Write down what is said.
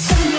It's